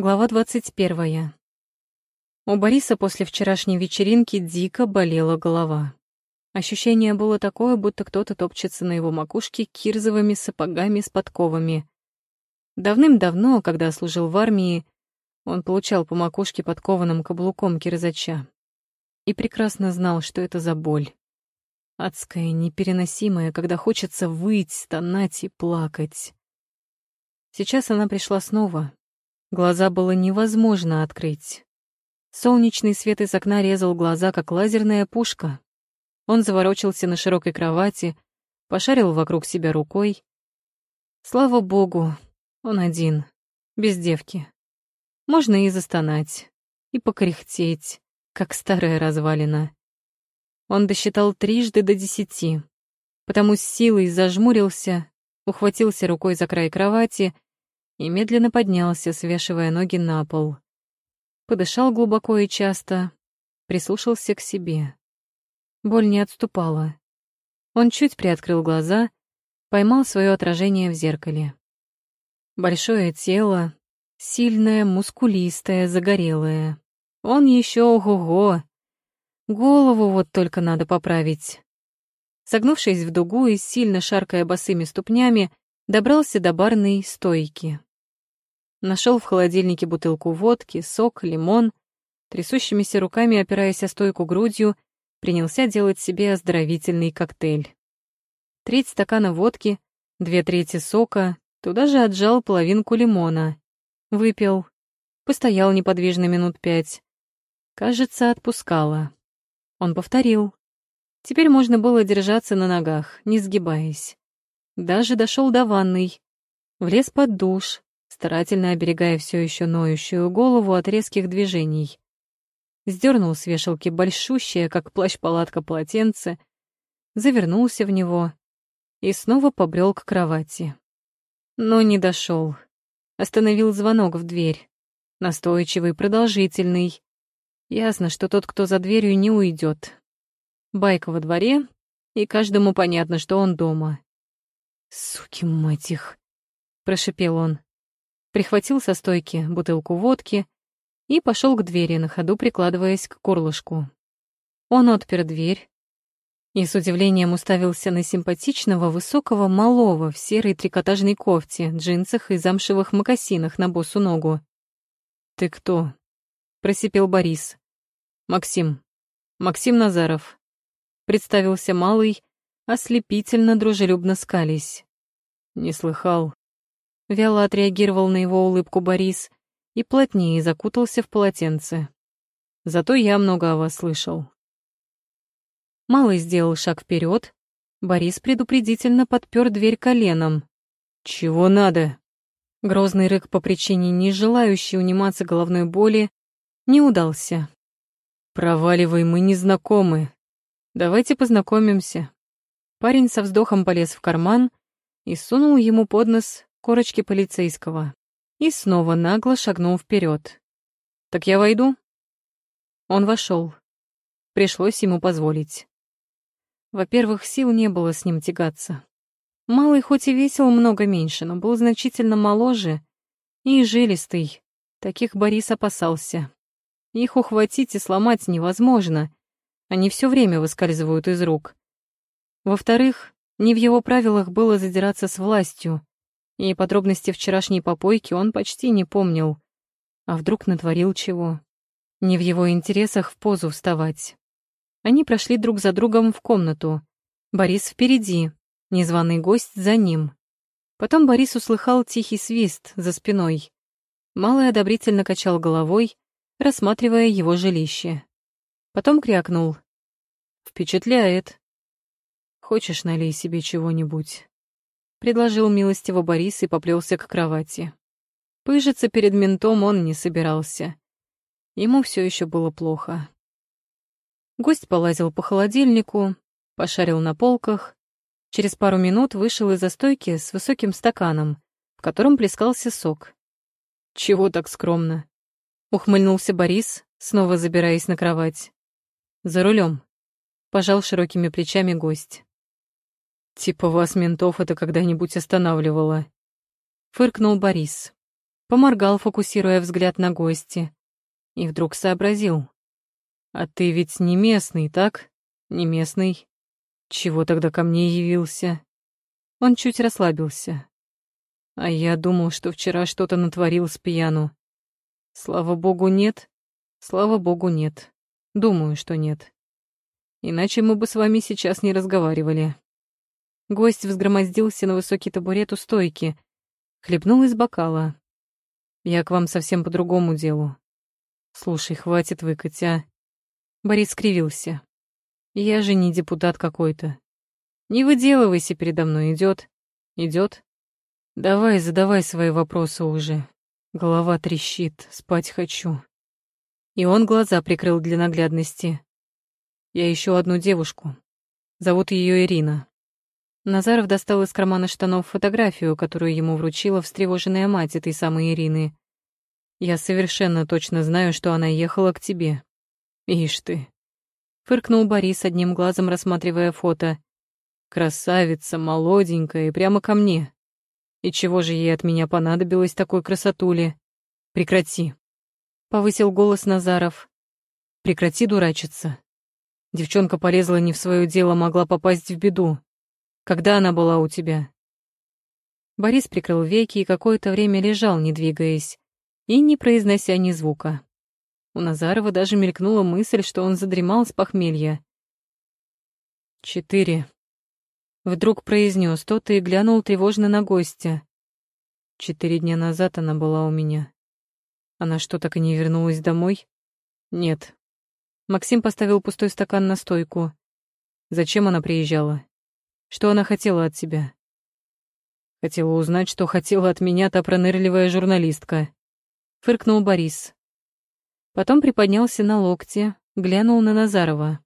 Глава двадцать первая. У Бориса после вчерашней вечеринки дико болела голова. Ощущение было такое, будто кто-то топчется на его макушке кирзовыми сапогами с подковами. Давным-давно, когда служил в армии, он получал по макушке подкованным каблуком кирзача. И прекрасно знал, что это за боль. Адская, непереносимая, когда хочется выть, стонать и плакать. Сейчас она пришла снова, Глаза было невозможно открыть. Солнечный свет из окна резал глаза, как лазерная пушка. Он заворочился на широкой кровати, пошарил вокруг себя рукой. Слава богу, он один, без девки. Можно и застонать, и покряхтеть, как старая развалина. Он досчитал трижды до десяти, потому с силой зажмурился, ухватился рукой за край кровати — и медленно поднялся, свешивая ноги на пол. Подышал глубоко и часто, прислушался к себе. Боль не отступала. Он чуть приоткрыл глаза, поймал свое отражение в зеркале. Большое тело, сильное, мускулистое, загорелое. Он еще ого-го. Голову вот только надо поправить. Согнувшись в дугу и сильно шаркая босыми ступнями, добрался до барной стойки. Нашел в холодильнике бутылку водки, сок, лимон. Трясущимися руками, опираясь о стойку грудью, принялся делать себе оздоровительный коктейль. Треть стакана водки, две трети сока, туда же отжал половинку лимона. Выпил. Постоял неподвижно минут пять. Кажется, отпускала. Он повторил. Теперь можно было держаться на ногах, не сгибаясь. Даже дошел до ванной. Влез под душ, старательно оберегая все еще ноющую голову от резких движений. Сдернул с вешалки большущее, как плащ-палатка, полотенце, завернулся в него и снова побрел к кровати. Но не дошел. Остановил звонок в дверь. Настойчивый, продолжительный. Ясно, что тот, кто за дверью, не уйдет. Байка во дворе, и каждому понятно, что он дома. «Суки, мать их!» — прошипел он прихватил со стойки бутылку водки и пошел к двери, на ходу прикладываясь к горлышку. Он отпер дверь и с удивлением уставился на симпатичного высокого малого в серой трикотажной кофте, джинсах и замшевых мокасинах на босу ногу. «Ты кто?» — просипел Борис. «Максим. Максим Назаров». Представился малый, ослепительно дружелюбно скались. «Не слыхал. Вяло отреагировал на его улыбку Борис и плотнее закутался в полотенце. Зато я много о вас слышал. Малый сделал шаг вперед. Борис предупредительно подпер дверь коленом. «Чего надо?» Грозный рык по причине не желающей униматься головной боли не удался. «Проваливай, мы не знакомы. Давайте познакомимся». Парень со вздохом полез в карман и сунул ему под нос корочки полицейского и снова нагло шагнул вперед. «Так я войду?» Он вошел. Пришлось ему позволить. Во-первых, сил не было с ним тягаться. Малый хоть и весил много меньше, но был значительно моложе и жилистый. Таких Борис опасался. Их ухватить и сломать невозможно. Они все время выскальзывают из рук. Во-вторых, не в его правилах было задираться с властью, и подробности вчерашней попойки он почти не помнил. А вдруг натворил чего? Не в его интересах в позу вставать. Они прошли друг за другом в комнату. Борис впереди, незваный гость за ним. Потом Борис услыхал тихий свист за спиной. Малый одобрительно качал головой, рассматривая его жилище. Потом крякнул. «Впечатляет. Хочешь, налей себе чего-нибудь?» Предложил милостиво Борис и поплелся к кровати. Пыжиться перед ментом он не собирался. Ему все еще было плохо. Гость полазил по холодильнику, пошарил на полках. Через пару минут вышел из застойки с высоким стаканом, в котором плескался сок. «Чего так скромно?» — ухмыльнулся Борис, снова забираясь на кровать. «За рулем», — пожал широкими плечами гость. «Типа вас, ментов, это когда-нибудь останавливало?» Фыркнул Борис. Поморгал, фокусируя взгляд на гости. И вдруг сообразил. «А ты ведь не местный, так? Не местный. Чего тогда ко мне явился?» Он чуть расслабился. А я думал, что вчера что-то натворил с пьяну. Слава богу, нет. Слава богу, нет. Думаю, что нет. Иначе мы бы с вами сейчас не разговаривали. Гость взгромоздился на высокий табурет у стойки, хлебнул из бокала. Я к вам совсем по другому делу. Слушай, хватит выкать, а? Борис скривился. Я же не депутат какой-то. Не выделывайся передо мной, идет, идет. Давай, задавай свои вопросы уже. Голова трещит, спать хочу. И он глаза прикрыл для наглядности. Я ищу одну девушку. Зовут ее Ирина. Назаров достал из кармана штанов фотографию, которую ему вручила встревоженная мать этой самой Ирины. Я совершенно точно знаю, что она ехала к тебе. Ишь ты. Фыркнул Борис, одним глазом рассматривая фото. Красавица, молоденькая и прямо ко мне. И чего же ей от меня понадобилось такой красотуле? Прекрати. Повысил голос Назаров. Прекрати дурачиться. Девчонка полезла не в свое дело, могла попасть в беду. Когда она была у тебя? Борис прикрыл веки и какое-то время лежал, не двигаясь, и не произнося ни звука. У Назарова даже мелькнула мысль, что он задремал с похмелья. «Четыре», Вдруг произнес тот и глянул тревожно на гостя. Четыре дня назад она была у меня. Она что, так и не вернулась домой? Нет. Максим поставил пустой стакан на стойку. Зачем она приезжала? Что она хотела от тебя? Хотела узнать, что хотела от меня та пронырливая журналистка. Фыркнул Борис. Потом приподнялся на локте, глянул на Назарова.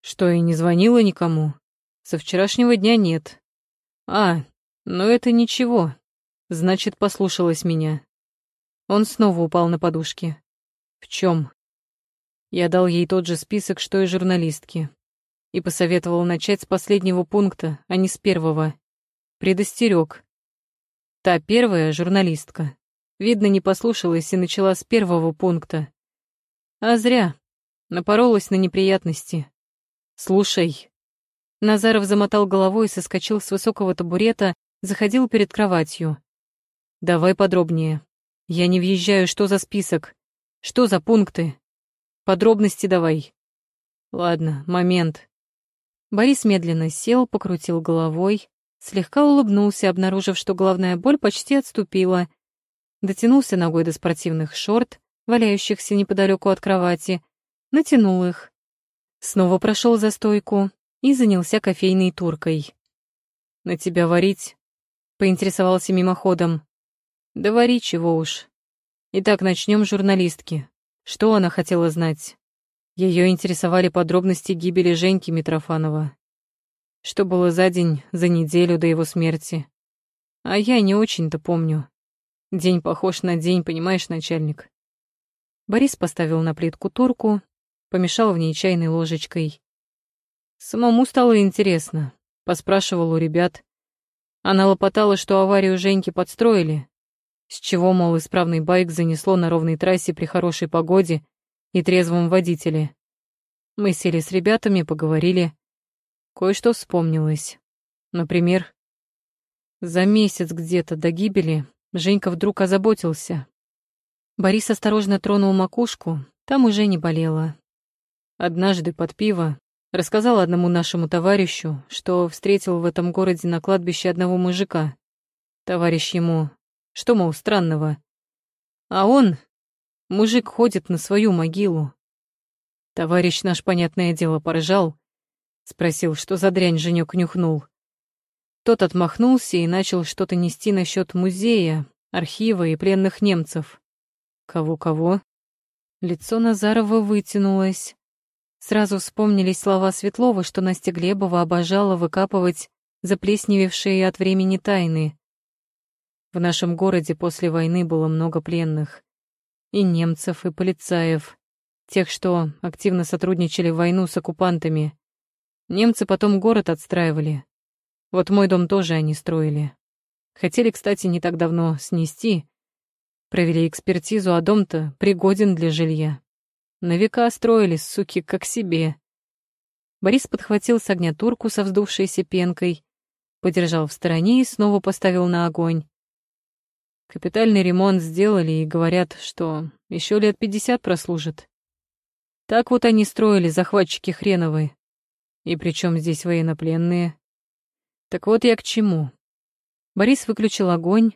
Что, и не звонила никому? Со вчерашнего дня нет. А, но это ничего. Значит, послушалась меня. Он снова упал на подушки. В чем? Я дал ей тот же список, что и журналистки. И посоветовал начать с последнего пункта, а не с первого. Предостерег. Та первая журналистка. Видно, не послушалась и начала с первого пункта. А зря. Напоролась на неприятности. Слушай, Назаров замотал головой и соскочил с высокого табурета, заходил перед кроватью. «Давай подробнее. Я не въезжаю, что за список? Что за пункты? Подробности давай». «Ладно, момент». Борис медленно сел, покрутил головой, слегка улыбнулся, обнаружив, что головная боль почти отступила. Дотянулся ногой до спортивных шорт, валяющихся неподалеку от кровати, натянул их. Снова прошел за стойку, и занялся кофейной туркой. «На тебя варить?» — поинтересовался мимоходом. «Да вари чего уж. Итак, начнем с журналистки. Что она хотела знать?» Ее интересовали подробности гибели Женьки Митрофанова. Что было за день, за неделю до его смерти. А я не очень-то помню. День похож на день, понимаешь, начальник? Борис поставил на плитку турку, помешал в ней чайной ложечкой. Самому стало интересно. Поспрашивал у ребят. Она лопотала, что аварию Женьки подстроили. С чего, мол, исправный байк занесло на ровной трассе при хорошей погоде и трезвом водителе. Мы сели с ребятами, поговорили. Кое-что вспомнилось. Например, за месяц где-то до гибели Женька вдруг озаботился. Борис осторожно тронул макушку, там уже не болело. Однажды под пиво Рассказал одному нашему товарищу, что встретил в этом городе на кладбище одного мужика. Товарищ ему, что, мол, странного. А он, мужик, ходит на свою могилу. Товарищ наш, понятное дело, поржал. Спросил, что за дрянь Женёк нюхнул. Тот отмахнулся и начал что-то нести насчет музея, архива и пленных немцев. Кого-кого? Лицо Назарова вытянулось. Сразу вспомнились слова Светлова, что Настя Глебова обожала выкапывать заплесневевшие от времени тайны. В нашем городе после войны было много пленных. И немцев, и полицаев. Тех, что активно сотрудничали в войну с оккупантами. Немцы потом город отстраивали. Вот мой дом тоже они строили. Хотели, кстати, не так давно снести. Провели экспертизу, а дом-то пригоден для жилья. На века строились, суки, как себе. Борис подхватил с огня турку со вздувшейся пенкой, подержал в стороне и снова поставил на огонь. Капитальный ремонт сделали и говорят, что еще лет пятьдесят прослужит. Так вот они строили, захватчики хреновые. И причем здесь военнопленные? Так вот я к чему. Борис выключил огонь,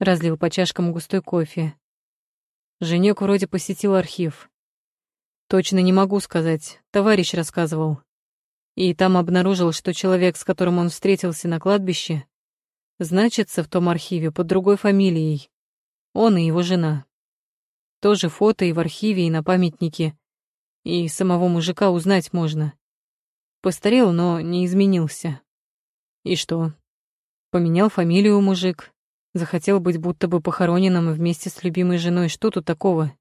разлил по чашкам густой кофе. Женек вроде посетил архив. Точно не могу сказать, товарищ рассказывал. И там обнаружил, что человек, с которым он встретился на кладбище, значится в том архиве под другой фамилией. Он и его жена. Тоже фото и в архиве, и на памятнике. И самого мужика узнать можно. Постарел, но не изменился. И что? Поменял фамилию мужик. Захотел быть будто бы похороненным вместе с любимой женой. Что тут такого?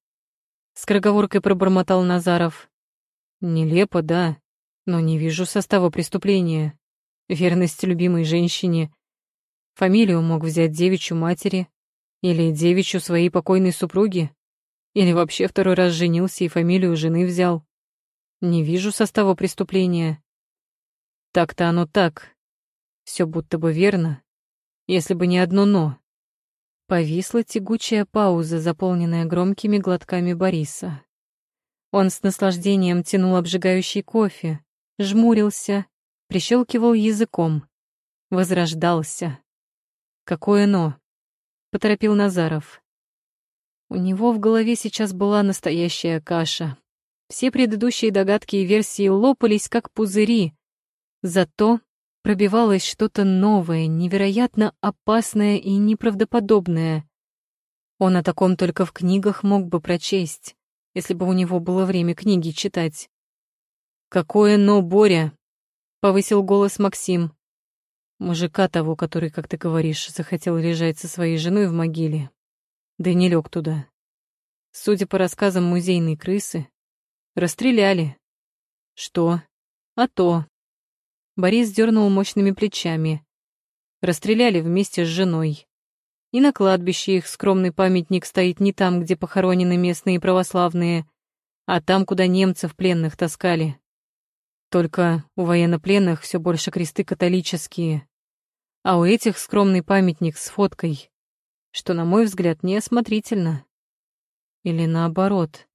Скороговоркой пробормотал Назаров. Нелепо, да, но не вижу состава преступления. Верность любимой женщине. Фамилию мог взять девичью матери или девичью своей покойной супруги. Или вообще второй раз женился и фамилию жены взял. Не вижу состава преступления. Так-то оно так. Все будто бы верно, если бы не одно «но». Повисла тягучая пауза, заполненная громкими глотками Бориса. Он с наслаждением тянул обжигающий кофе, жмурился, прищелкивал языком, возрождался. «Какое «но»?» — поторопил Назаров. У него в голове сейчас была настоящая каша. Все предыдущие догадки и версии лопались, как пузыри, Зато пробивалось что-то новое, невероятно опасное и неправдоподобное. Он о таком только в книгах мог бы прочесть, если бы у него было время книги читать. «Какое «но», Боря?» — повысил голос Максим. Мужика того, который, как ты говоришь, захотел лежать со своей женой в могиле. Да не лег туда. Судя по рассказам музейной крысы, расстреляли. Что? А то. Борис дернул мощными плечами. Расстреляли вместе с женой. И на кладбище их скромный памятник стоит не там, где похоронены местные православные, а там, куда немцев пленных таскали. Только у военнопленных все больше кресты католические, а у этих скромный памятник с фоткой, что, на мой взгляд, неосмотрительно. Или наоборот,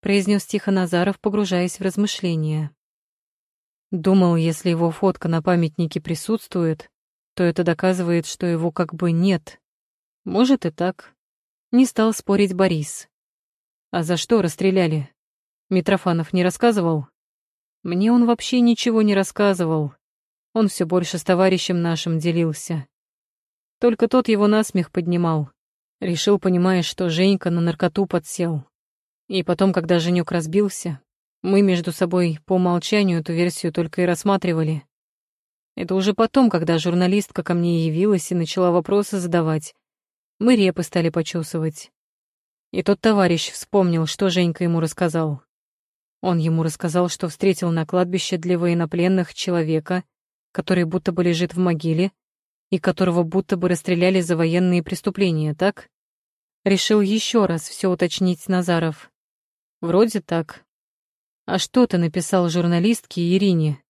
произнес тихо Назаров, погружаясь в размышления. Думал, если его фотка на памятнике присутствует, то это доказывает, что его как бы нет. Может и так. Не стал спорить Борис. А за что расстреляли? Митрофанов не рассказывал? Мне он вообще ничего не рассказывал. Он все больше с товарищем нашим делился. Только тот его насмех поднимал. Решил, понимаешь, что Женька на наркоту подсел. И потом, когда Женек разбился, мы между собой по умолчанию эту версию только и рассматривали. Это уже потом, когда журналистка ко мне явилась и начала вопросы задавать. Мы репы стали почесывать. И тот товарищ вспомнил, что Женька ему рассказал. Он ему рассказал, что встретил на кладбище для военнопленных человека, который будто бы лежит в могиле, и которого будто бы расстреляли за военные преступления, так? Решил еще раз все уточнить Назаров. Вроде так. А что ты написал журналистке Ирине?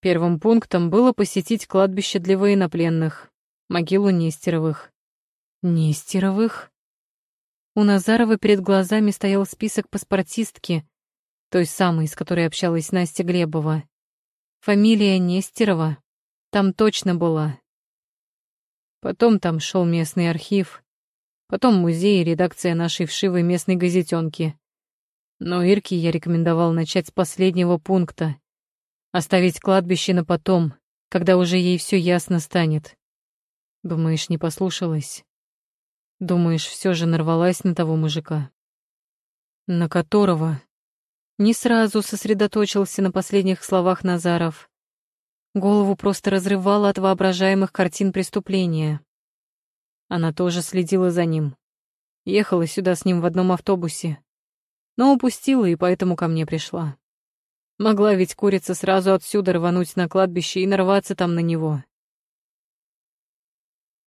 Первым пунктом было посетить кладбище для военнопленных, могилу Нестеровых. Нестеровых? У Назарова перед глазами стоял список паспортистки, той самой, с которой общалась Настя Глебова. Фамилия Нестерова там точно была. Потом там шел местный архив, потом музей и редакция нашей вшивой местной газетенки. Но Ирке я рекомендовал начать с последнего пункта. Оставить кладбище на потом, когда уже ей все ясно станет. Думаешь, не послушалась? Думаешь, все же нарвалась на того мужика? На которого? Не сразу сосредоточился на последних словах Назаров. Голову просто разрывало от воображаемых картин преступления. Она тоже следила за ним. Ехала сюда с ним в одном автобусе но упустила и поэтому ко мне пришла. Могла ведь курица сразу отсюда рвануть на кладбище и нарваться там на него.